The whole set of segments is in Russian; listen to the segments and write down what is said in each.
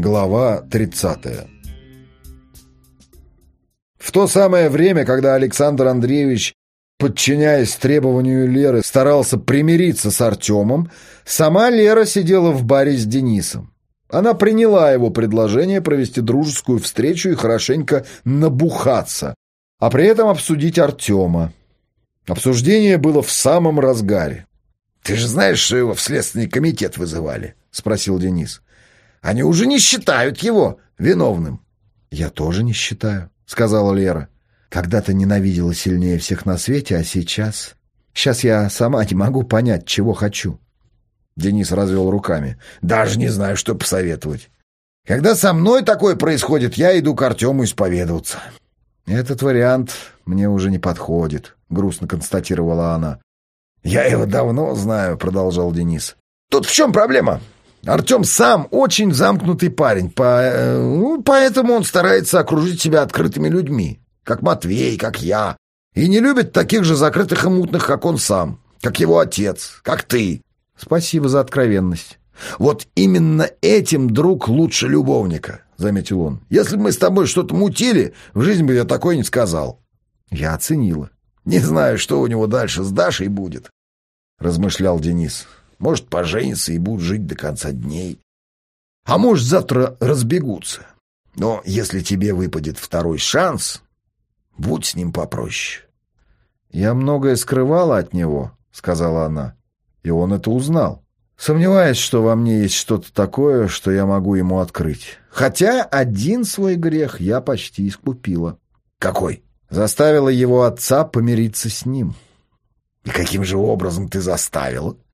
Глава 30 В то самое время, когда Александр Андреевич, подчиняясь требованию Леры, старался примириться с Артемом, сама Лера сидела в баре с Денисом. Она приняла его предложение провести дружескую встречу и хорошенько набухаться, а при этом обсудить Артема. Обсуждение было в самом разгаре. «Ты же знаешь, что его в Следственный комитет вызывали?» — спросил Денис. «Они уже не считают его виновным». «Я тоже не считаю», — сказала Лера. «Когда-то ненавидела сильнее всех на свете, а сейчас...» «Сейчас я сама не могу понять, чего хочу». Денис развел руками. «Даже не знаю, что посоветовать. Когда со мной такое происходит, я иду к Артему исповедоваться». «Этот вариант мне уже не подходит», — грустно констатировала она. «Я его давно знаю», — продолжал Денис. «Тут в чем проблема? Артем сам очень замкнутый парень, по... Э, ну, поэтому он старается окружить себя открытыми людьми, как Матвей, как я, и не любит таких же закрытых и мутных, как он сам, как его отец, как ты». «Спасибо за откровенность». «Вот именно этим друг лучше любовника», — заметил он. «Если бы мы с тобой что-то мутили, в жизни бы я такое не сказал». Я оценила. «Не знаю, что у него дальше с Дашей будет», — размышлял Денис. «Может, поженятся и будут жить до конца дней. А может, завтра разбегутся. Но если тебе выпадет второй шанс, будь с ним попроще». «Я многое скрывала от него», — сказала она, — «и он это узнал. Сомневаюсь, что во мне есть что-то такое, что я могу ему открыть. Хотя один свой грех я почти искупила». «Какой?» Заставила его отца помириться с ним. — И каким же образом ты заставила? —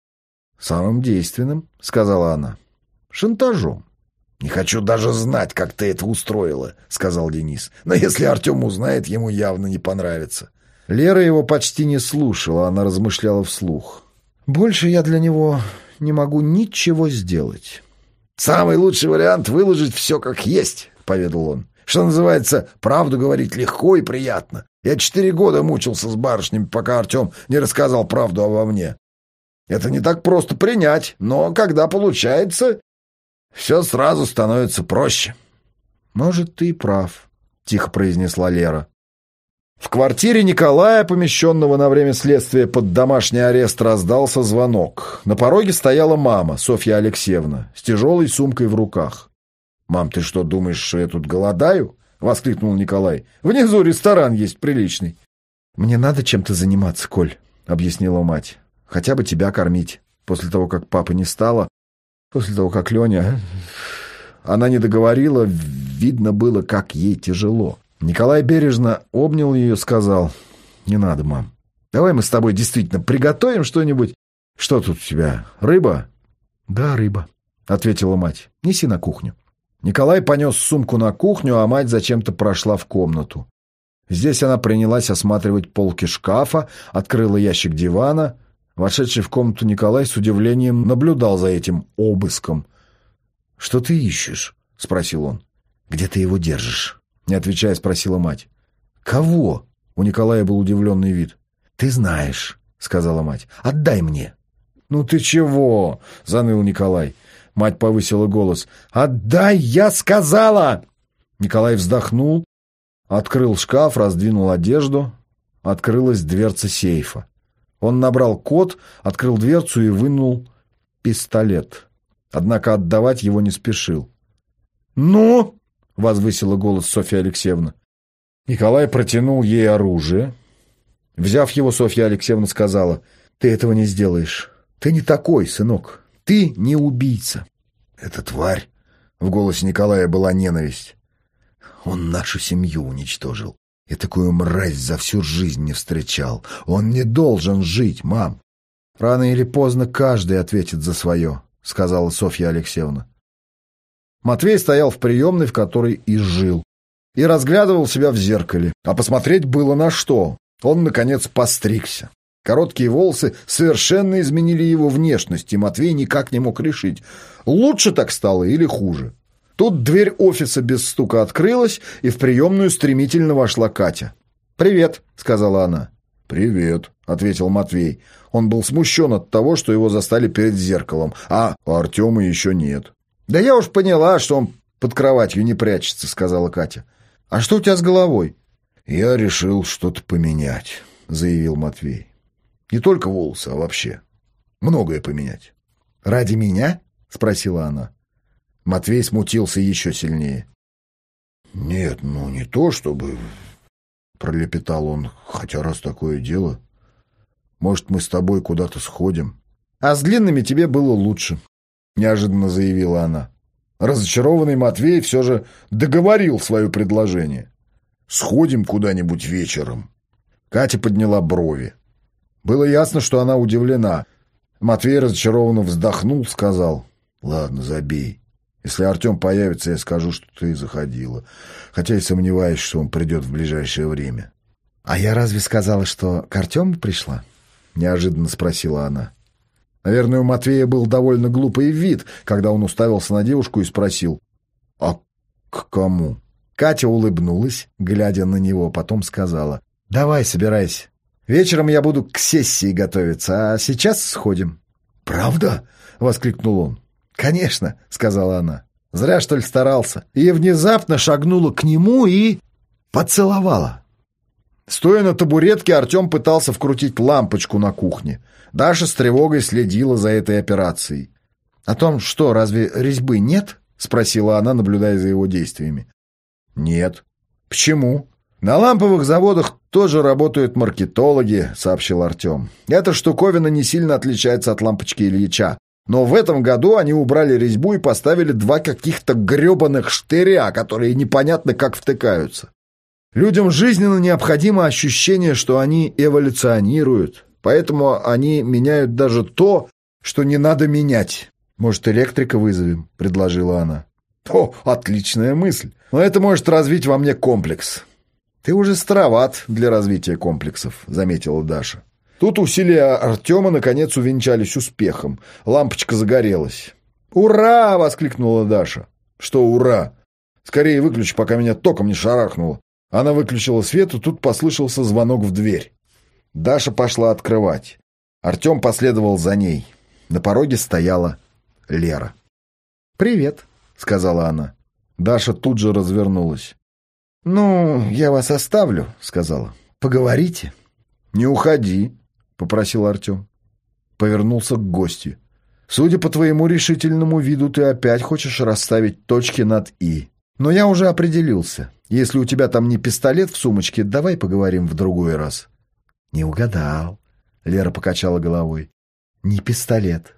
Самым действенным, — сказала она. — Шантажом. — Не хочу даже знать, как ты это устроила, — сказал Денис. — Но если Артем узнает, ему явно не понравится. Лера его почти не слушала, она размышляла вслух. — Больше я для него не могу ничего сделать. — Самый лучший вариант — выложить все как есть, — поведал он. Что называется, правду говорить легко и приятно. Я четыре года мучился с барышнями, пока Артем не рассказал правду обо мне. Это не так просто принять, но когда получается, все сразу становится проще. — Может, ты и прав, — тихо произнесла Лера. В квартире Николая, помещенного на время следствия под домашний арест, раздался звонок. На пороге стояла мама, Софья Алексеевна, с тяжелой сумкой в руках. «Мам, ты что, думаешь, что я тут голодаю?» — воскликнул Николай. «Внизу ресторан есть приличный». «Мне надо чем-то заниматься, Коль», — объяснила мать. «Хотя бы тебя кормить. После того, как папы не стало, после того, как Леня...» Она не договорила, видно было, как ей тяжело. Николай бережно обнял ее, сказал, «Не надо, мам. Давай мы с тобой действительно приготовим что-нибудь. Что тут у тебя, рыба?» «Да, рыба», — ответила мать. «Неси на кухню». Николай понес сумку на кухню, а мать зачем-то прошла в комнату. Здесь она принялась осматривать полки шкафа, открыла ящик дивана. Вошедший в комнату Николай с удивлением наблюдал за этим обыском. — Что ты ищешь? — спросил он. — Где ты его держишь? — не отвечая, спросила мать. — Кого? — у Николая был удивленный вид. — Ты знаешь, — сказала мать. — Отдай мне. — Ну ты чего? — заныл Николай. Мать повысила голос. «Отдай, я сказала!» Николай вздохнул, открыл шкаф, раздвинул одежду. Открылась дверца сейфа. Он набрал код, открыл дверцу и вынул пистолет. Однако отдавать его не спешил. «Ну?» — возвысила голос Софья Алексеевна. Николай протянул ей оружие. Взяв его, Софья Алексеевна сказала, «Ты этого не сделаешь. Ты не такой, сынок. Ты не убийца. Эта тварь. В голосе Николая была ненависть. Он нашу семью уничтожил. И такую мразь за всю жизнь не встречал. Он не должен жить, мам. Рано или поздно каждый ответит за свое, сказала Софья Алексеевна. Матвей стоял в приемной, в которой и жил, и разглядывал себя в зеркале. А посмотреть было на что. Он, наконец, постригся. Короткие волосы совершенно изменили его внешность, и Матвей никак не мог решить, лучше так стало или хуже. Тут дверь офиса без стука открылась, и в приемную стремительно вошла Катя. «Привет», — сказала она. «Привет», — ответил Матвей. Он был смущен от того, что его застали перед зеркалом, а у Артема еще нет. «Да я уж поняла, что он под кроватью не прячется», — сказала Катя. «А что у тебя с головой?» «Я решил что-то поменять», — заявил Матвей. «Не только волосы, а вообще. Многое поменять». «Ради меня?» — спросила она. Матвей смутился еще сильнее. «Нет, ну не то чтобы...» — пролепетал он. «Хотя раз такое дело, может, мы с тобой куда-то сходим?» «А с длинными тебе было лучше», — неожиданно заявила она. Разочарованный Матвей все же договорил свое предложение. «Сходим куда-нибудь вечером». Катя подняла брови. Было ясно, что она удивлена. Матвей разочарованно вздохнул, сказал, «Ладно, забей. Если Артем появится, я скажу, что ты заходила. Хотя и сомневаюсь, что он придет в ближайшее время». «А я разве сказала, что к Артему пришла?» Неожиданно спросила она. Наверное, у Матвея был довольно глупый вид, когда он уставился на девушку и спросил «А к кому?». Катя улыбнулась, глядя на него, потом сказала «Давай, собирайся. Вечером я буду к сессии готовиться, а сейчас сходим». «Правда?» — воскликнул он. «Конечно», — сказала она. «Зря, что ли, старался». И внезапно шагнула к нему и поцеловала. Стоя на табуретке, Артем пытался вкрутить лампочку на кухне. Даша с тревогой следила за этой операцией. «О том, что, разве резьбы нет?» — спросила она, наблюдая за его действиями. «Нет». «Почему?» «На ламповых заводах тоже работают маркетологи», — сообщил Артем. «Эта штуковина не сильно отличается от лампочки Ильича. Но в этом году они убрали резьбу и поставили два каких-то гребаных штыря, которые непонятно как втыкаются. Людям жизненно необходимо ощущение, что они эволюционируют, поэтому они меняют даже то, что не надо менять. «Может, электрика вызовем?» — предложила она. «О, отличная мысль! Но это может развить во мне комплекс». «Ты уже староват для развития комплексов», — заметила Даша. Тут усилия Артема наконец увенчались успехом. Лампочка загорелась. «Ура!» — воскликнула Даша. «Что ура? Скорее выключи, пока меня током не шарахнуло». Она выключила свет, и тут послышался звонок в дверь. Даша пошла открывать. Артем последовал за ней. На пороге стояла Лера. «Привет», — сказала она. Даша тут же развернулась. «Ну, я вас оставлю», — сказала. «Поговорите». «Не уходи», — попросил Артем. Повернулся к гостю. «Судя по твоему решительному виду, ты опять хочешь расставить точки над «и». Но я уже определился. Если у тебя там не пистолет в сумочке, давай поговорим в другой раз. Не угадал. Лера покачала головой. Не пистолет.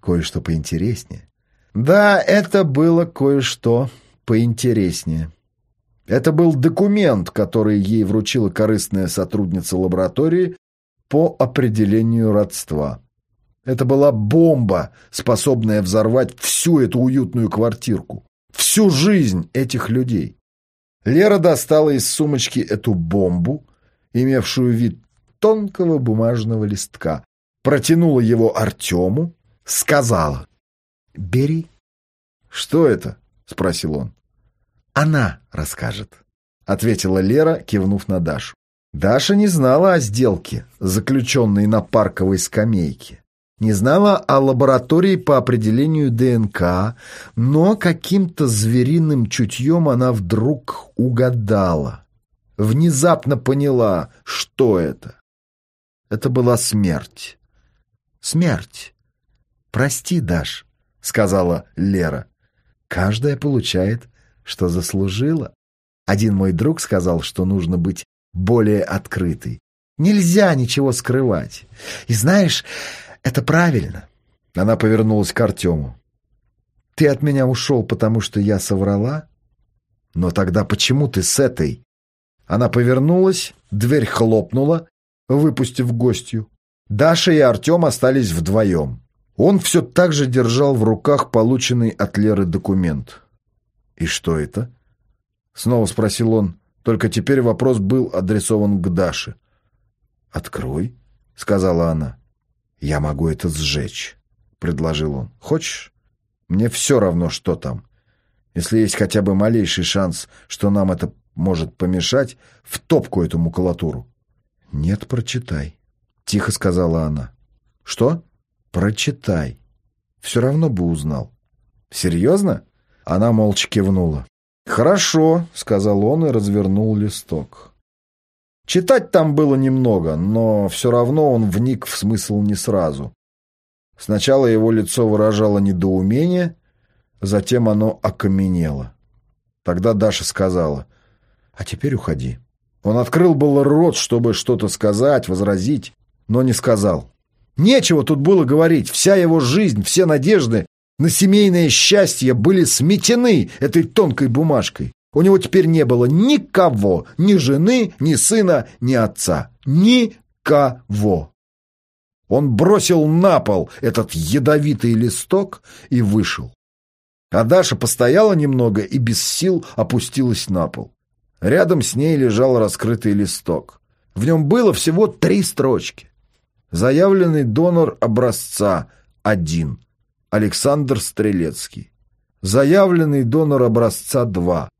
Кое-что поинтереснее. Да, это было кое-что поинтереснее. Это был документ, который ей вручила корыстная сотрудница лаборатории по определению родства. Это была бомба, способная взорвать всю эту уютную квартирку всю жизнь этих людей. Лера достала из сумочки эту бомбу, имевшую вид тонкого бумажного листка, протянула его Артему, сказала «Бери». «Что это?» — спросил он. «Она расскажет», — ответила Лера, кивнув на Дашу. Даша не знала о сделке, заключенной на парковой скамейке не знала о лаборатории по определению ДНК, но каким-то звериным чутьем она вдруг угадала. Внезапно поняла, что это. Это была смерть. Смерть. «Прости, Даш», — сказала Лера. «Каждая получает, что заслужила. Один мой друг сказал, что нужно быть более открытой. Нельзя ничего скрывать. И знаешь, это правильно. Она повернулась к Артему. Ты от меня ушел, потому что я соврала? Но тогда почему ты с этой? Она повернулась, дверь хлопнула, выпустив гостью. Даша и Артем остались вдвоем. Он все так же держал в руках полученный от Леры документ. «И что это?» Снова спросил он, только теперь вопрос был адресован к Даше. «Открой», — сказала она. «Я могу это сжечь», — предложил он. «Хочешь? Мне все равно, что там. Если есть хотя бы малейший шанс, что нам это может помешать, в топку эту макулатуру». «Нет, прочитай», — тихо сказала она. «Что?» «Прочитай. Все равно бы узнал». «Серьезно?» Она молча кивнула. «Хорошо», — сказал он и развернул листок. Читать там было немного, но все равно он вник в смысл не сразу. Сначала его лицо выражало недоумение, затем оно окаменело. Тогда Даша сказала, «А теперь уходи». Он открыл был рот, чтобы что-то сказать, возразить, но не сказал. Нечего тут было говорить. Вся его жизнь, все надежды на семейное счастье были сметены этой тонкой бумажкой. У него теперь не было никого, ни жены, ни сына, ни отца. Никого. Он бросил на пол этот ядовитый листок и вышел. А Даша постояла немного и без сил опустилась на пол. Рядом с ней лежал раскрытый листок. В нем было всего три строчки. Заявленный донор образца – один. Александр Стрелецкий. Заявленный донор образца – два.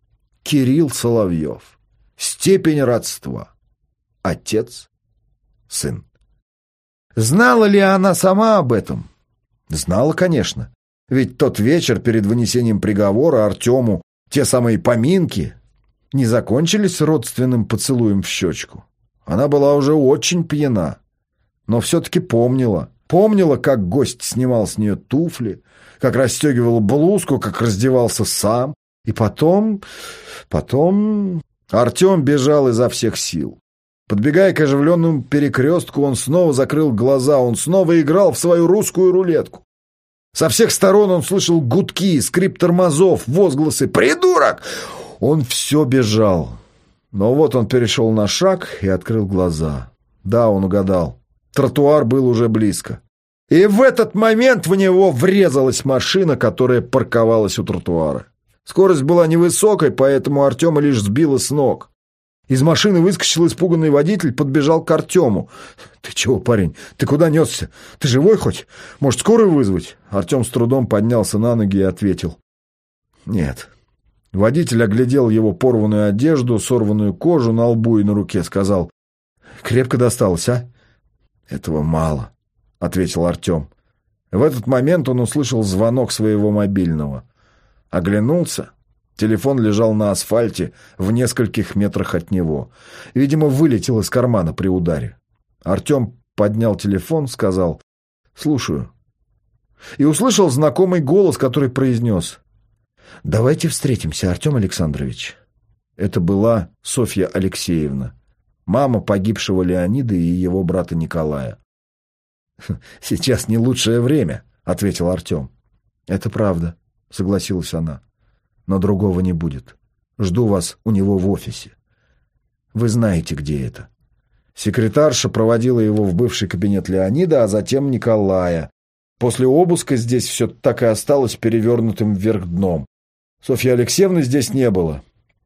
Кирилл Соловьев. Степень родства. Отец, сын. Знала ли она сама об этом? Знала, конечно. Ведь тот вечер перед вынесением приговора Артему те самые поминки не закончились родственным поцелуем в щечку. Она была уже очень пьяна но все-таки помнила. Помнила, как гость снимал с нее туфли, как расстегивал блузку, как раздевался сам. И потом... потом... Артем бежал изо всех сил. Подбегая к оживленному перекрестку, он снова закрыл глаза, он снова играл в свою русскую рулетку. Со всех сторон он слышал гудки, скрип тормозов, возгласы «Придурок!» Он все бежал. Но вот он перешел на шаг и открыл глаза. Да, он угадал. Тротуар был уже близко. И в этот момент в него врезалась машина, которая парковалась у тротуара. Скорость была невысокой, поэтому Артема лишь сбила с ног. Из машины выскочил испуганный водитель, подбежал к Артему. «Ты чего, парень? Ты куда несся? Ты живой хоть? Может, скорую вызвать?» Артем с трудом поднялся на ноги и ответил. «Нет». Водитель оглядел его порванную одежду, сорванную кожу на лбу и на руке, сказал. «Крепко досталось, а?» «Этого мало», — ответил Артем. В этот момент он услышал звонок своего мобильного. Оглянулся. Телефон лежал на асфальте в нескольких метрах от него. Видимо, вылетел из кармана при ударе. Артем поднял телефон, сказал «Слушаю». И услышал знакомый голос, который произнес «Давайте встретимся, Артем Александрович». Это была Софья Алексеевна мама погибшего Леонида и его брата Николая. «Сейчас не лучшее время», — ответил Артем. «Это правда», — согласилась она. «Но другого не будет. Жду вас у него в офисе. Вы знаете, где это». Секретарша проводила его в бывший кабинет Леонида, а затем Николая. После обыска здесь все так и осталось перевернутым вверх дном. Софьи Алексеевны здесь не было.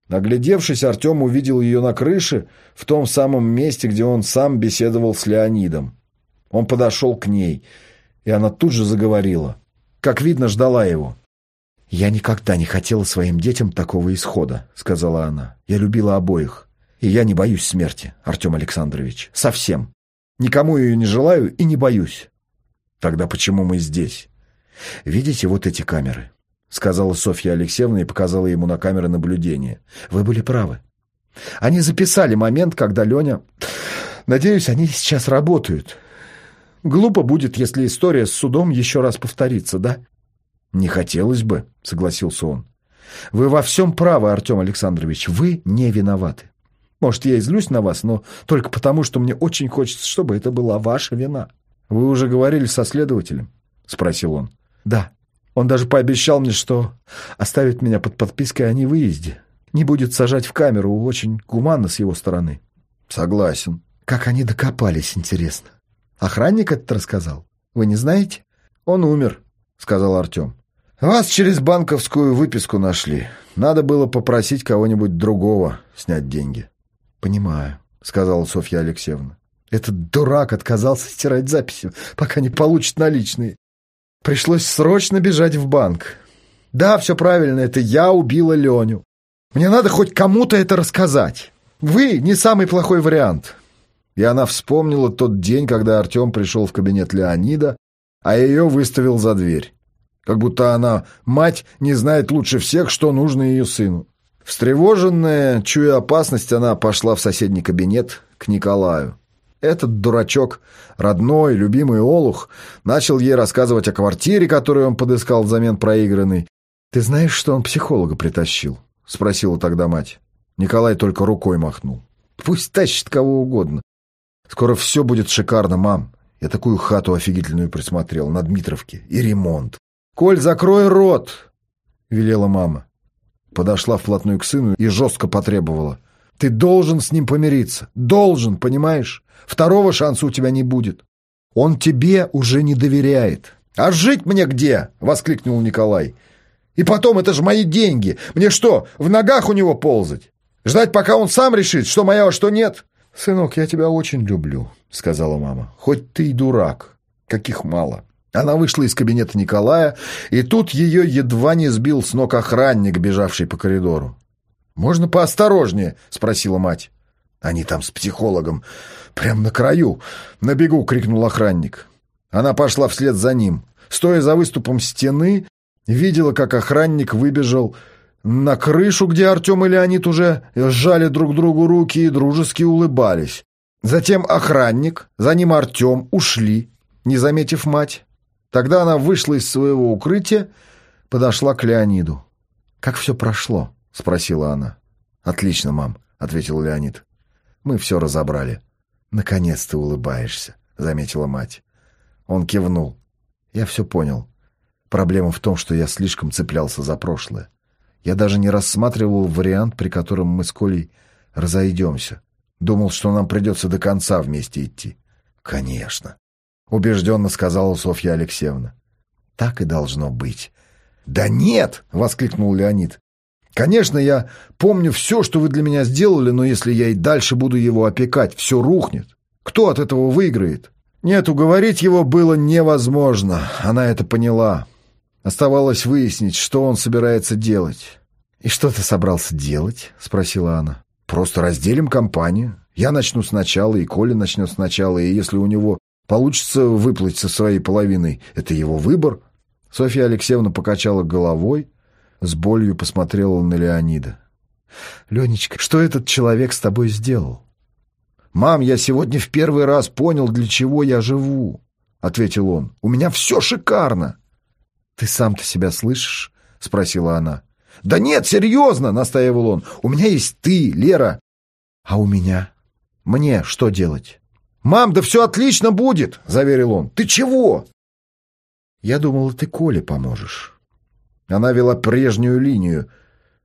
Наглядевшись, Артем увидел ее на крыше, в том самом месте, где он сам беседовал с Леонидом. Он подошел к ней, и она тут же заговорила. Как видно, ждала его. «Я никогда не хотела своим детям такого исхода», — сказала она. «Я любила обоих. И я не боюсь смерти, Артем Александрович. Совсем. Никому ее не желаю и не боюсь». «Тогда почему мы здесь?» «Видите вот эти камеры? — сказала Софья Алексеевна и показала ему на камеры наблюдения. «Вы были правы. Они записали момент, когда Леня... Надеюсь, они сейчас работают. Глупо будет, если история с судом еще раз повторится, да?» «Не хотелось бы», — согласился он. «Вы во всем правы, Артем Александрович. Вы не виноваты. Может, я и злюсь на вас, но только потому, что мне очень хочется, чтобы это была ваша вина». «Вы уже говорили со следователем?» — спросил он. «Да». Он даже пообещал мне, что оставит меня под подпиской о невыезде. Не будет сажать в камеру, очень гуманно с его стороны. Согласен. Как они докопались, интересно. Охранник это рассказал? Вы не знаете? Он умер, сказал Артем. Вас через банковскую выписку нашли. Надо было попросить кого-нибудь другого снять деньги. Понимаю, сказала Софья Алексеевна. Этот дурак отказался стирать записи, пока не получит наличные. Пришлось срочно бежать в банк. Да, все правильно, это я убила Леню. Мне надо хоть кому-то это рассказать. Вы не самый плохой вариант. И она вспомнила тот день, когда Артем пришел в кабинет Леонида, а ее выставил за дверь. Как будто она, мать, не знает лучше всех, что нужно ее сыну. Встревоженная, чуя опасность, она пошла в соседний кабинет к Николаю. Этот дурачок, родной, любимый Олух, начал ей рассказывать о квартире, которую он подыскал взамен проигранной. «Ты знаешь, что он психолога притащил?» — спросила тогда мать. Николай только рукой махнул. «Пусть тащит кого угодно. Скоро все будет шикарно, мам. Я такую хату офигительную присмотрел на Дмитровке. И ремонт. «Коль, закрой рот!» — велела мама. Подошла вплотную к сыну и жестко потребовала. «Ты должен с ним помириться. Должен, понимаешь? Второго шанса у тебя не будет. Он тебе уже не доверяет». «А жить мне где?» — воскликнул Николай. «И потом, это же мои деньги. Мне что, в ногах у него ползать? Ждать, пока он сам решит, что моя, а что нет?» «Сынок, я тебя очень люблю», — сказала мама. «Хоть ты и дурак, каких мало». Она вышла из кабинета Николая, и тут ее едва не сбил с ног охранник, бежавший по коридору. «Можно поосторожнее?» — спросила мать. «Они там с психологом. Прям на краю!» — на бегу крикнул охранник. Она пошла вслед за ним. Стоя за выступом стены, видела, как охранник выбежал на крышу, где Артем и Леонид уже сжали друг другу руки и дружески улыбались. Затем охранник, за ним Артем ушли, не заметив мать. Тогда она вышла из своего укрытия, подошла к Леониду. «Как все прошло?» — спросила она. «Отлично, мам», — ответил Леонид. «Мы все разобрали». «Наконец ты улыбаешься», — заметила мать. Он кивнул. «Я все понял. Проблема в том, что я слишком цеплялся за прошлое. Я даже не рассматривал вариант, при котором мы с Колей разойдемся. Думал, что нам придется до конца вместе идти. Конечно. Убежденно сказала Софья Алексеевна. Так и должно быть. Да нет! Воскликнул Леонид. Конечно, я помню все, что вы для меня сделали, но если я и дальше буду его опекать, все рухнет. Кто от этого выиграет? Нет, уговорить его было невозможно. Она это поняла. Оставалось выяснить, что он собирается делать. «И что ты собрался делать?» — спросила она. «Просто разделим компанию. Я начну сначала, и Коля начнет сначала, и если у него получится выплыть со своей половиной, это его выбор». Софья Алексеевна покачала головой, с болью посмотрела на Леонида. «Ленечка, что этот человек с тобой сделал?» «Мам, я сегодня в первый раз понял, для чего я живу», — ответил он. «У меня все шикарно». «Ты сам-то себя слышишь?» — спросила она. «Да нет, серьезно!» — настаивал он. «У меня есть ты, Лера». «А у меня? Мне что делать?» «Мам, да все отлично будет!» — заверил он. «Ты чего?» «Я думала, ты Коле поможешь». Она вела прежнюю линию.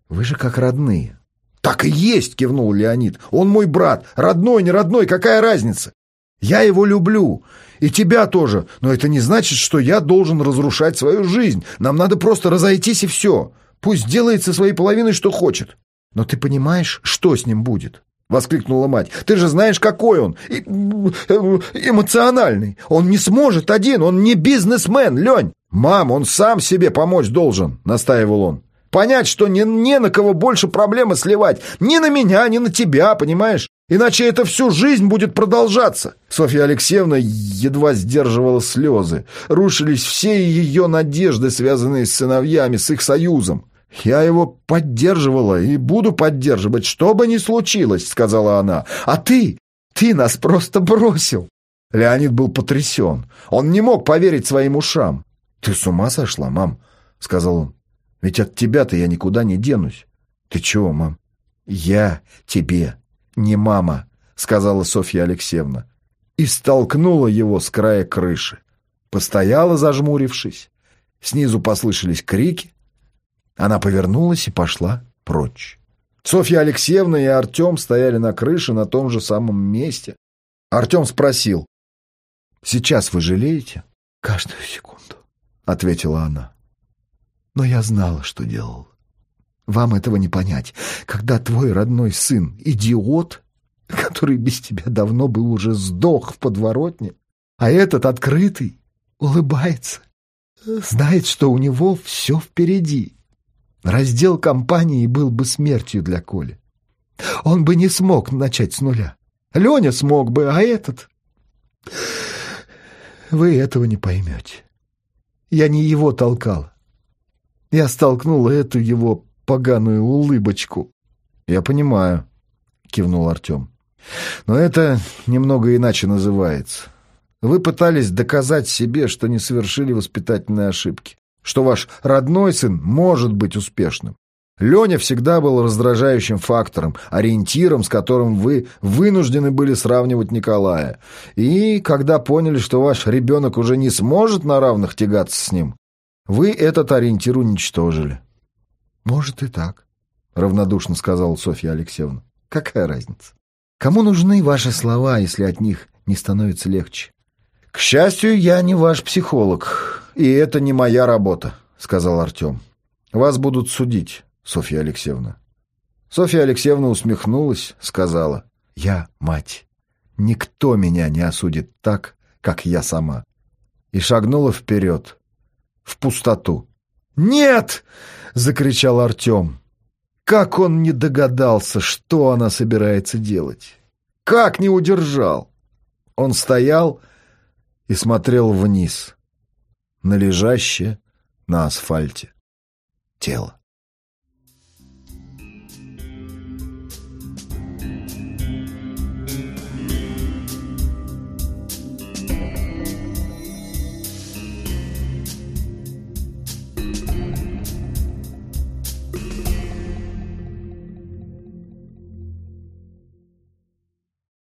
«Вы же как родные». «Так и есть!» — кивнул Леонид. «Он мой брат. Родной, не родной, какая разница? Я его люблю. И тебя тоже. Но это не значит, что я должен разрушать свою жизнь. Нам надо просто разойтись и все. Пусть делает со своей половиной, что хочет. Но ты понимаешь, что с ним будет? Воскликнула мать. Ты же знаешь, какой он. И, э, эмоциональный. Он не сможет один. Он не бизнесмен, Лень. Мам, он сам себе помочь должен, настаивал он. Понять, что не, не на кого больше проблемы сливать. Ни на меня, ни на тебя, понимаешь? Иначе это всю жизнь будет продолжаться. Софья Алексеевна едва сдерживала слезы. Рушились все ее надежды, связанные с сыновьями, с их союзом. «Я его поддерживала и буду поддерживать, что бы ни случилось», — сказала она. «А ты? Ты нас просто бросил!» Леонид был потрясен. Он не мог поверить своим ушам. «Ты с ума сошла, мам?» — сказал он. «Ведь от тебя-то я никуда не денусь». «Ты чего, мам?» «Я тебе не мама», — сказала Софья Алексеевна, и столкнула его с края крыши. Постояла, зажмурившись. Снизу послышались крики. Она повернулась и пошла прочь. Софья Алексеевна и Артем стояли на крыше на том же самом месте. Артем спросил. «Сейчас вы жалеете?» «Каждую секунду», — ответила она. «Но я знала, что делал. Вам этого не понять. Когда твой родной сын — идиот, который без тебя давно бы уже сдох в подворотне, а этот открытый улыбается, знает, что у него все впереди. Раздел компании был бы смертью для Коли. Он бы не смог начать с нуля. Леня смог бы, а этот... Вы этого не поймете. Я не его толкал. Я столкнула эту его поганую улыбочку. «Я понимаю», — кивнул Артем. «Но это немного иначе называется. Вы пытались доказать себе, что не совершили воспитательные ошибки, что ваш родной сын может быть успешным. Леня всегда был раздражающим фактором, ориентиром, с которым вы вынуждены были сравнивать Николая. И когда поняли, что ваш ребенок уже не сможет на равных тягаться с ним, вы этот ориентир уничтожили. «Может и так», — равнодушно сказала Софья Алексеевна. «Какая разница? Кому нужны ваши слова, если от них не становится легче?» «К счастью, я не ваш психолог, и это не моя работа», — сказал Артем. «Вас будут судить, Софья Алексеевна». Софья Алексеевна усмехнулась, сказала, «Я мать. Никто меня не осудит так, как я сама». И шагнула вперед, в пустоту. «Нет!» — закричал Артем. Как он не догадался, что она собирается делать? Как не удержал? Он стоял и смотрел вниз на лежащее на асфальте тело.